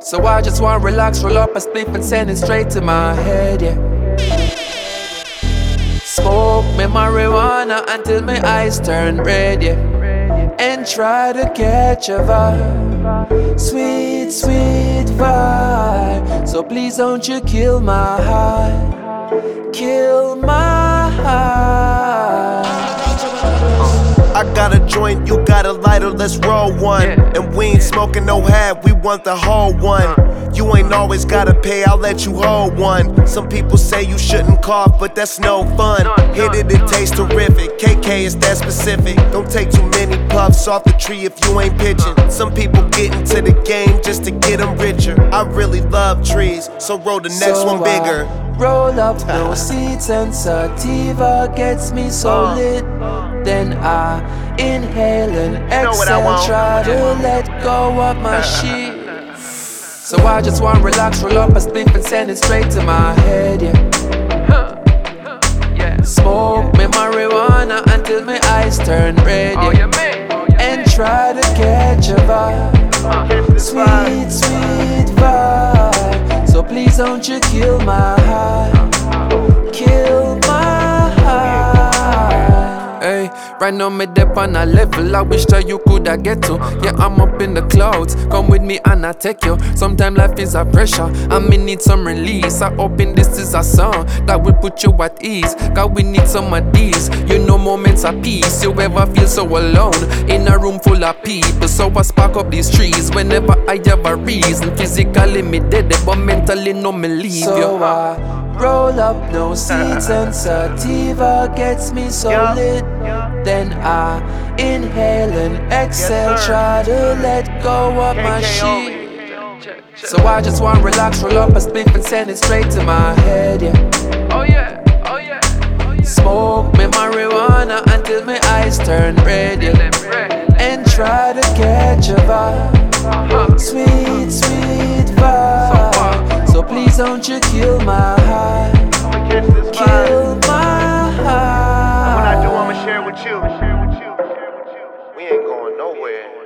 So I just wanna relax, roll up a spliff and send it straight to my head, yeah. Smoke me marijuana until my eyes turn red, yeah. And try to catch a vibe. Sweet, sweet vibe. So please don't you kill my high. Got a joint, you got a lighter, let's roll one. And we ain't smoking no half, we want the whole one. You ain't always gotta pay, I'll let you hold one. Some people say you shouldn't cough, but that's no fun. Hit it, it tastes terrific. KK is that specific. Don't take too many puffs off the tree if you ain't pitching. Some people get into the game just to get them richer. I really love trees, so roll the next So one I bigger. Roll up no seeds and sativa gets me so Uh. lit. Then I inhale and know what I exhale, want. try to let go of my shit. So I just wanna relax, roll up a spliff and send it straight to my head, yeah. Smoke me marijuana until my eyes turn red, yeah. And try to catch a vibe. Sweet, sweet don't you kill my heart? Kill right now me dep on a level I wish that you coulda get to. Yeah, I'm up in the clouds. Come with me and I take you. Sometimes life is a pressure and me need some release. I hoping this is a song that will put you at ease. Cause we need some of these. You know moments of peace. You ever feel so alone in a room full of people. So I spark up these trees whenever I have a reason. Physically me dead, but mentally no me leave So you. I roll up no seeds and sativa gets me so Yeah. lit. Then I inhale and exhale, sir. try to let go of my shit. So I just wanna relax, roll up a spliff and send it straight to my head, yeah. Oh yeah, oh yeah, oh yeah. Smoke me marijuana until my eyes turn red, yeah. And try to catch a vibe. Sweet, sweet. So Please don't you kill my heart. Kill my heart. And when I do, I'ma share with you. We ain't going nowhere.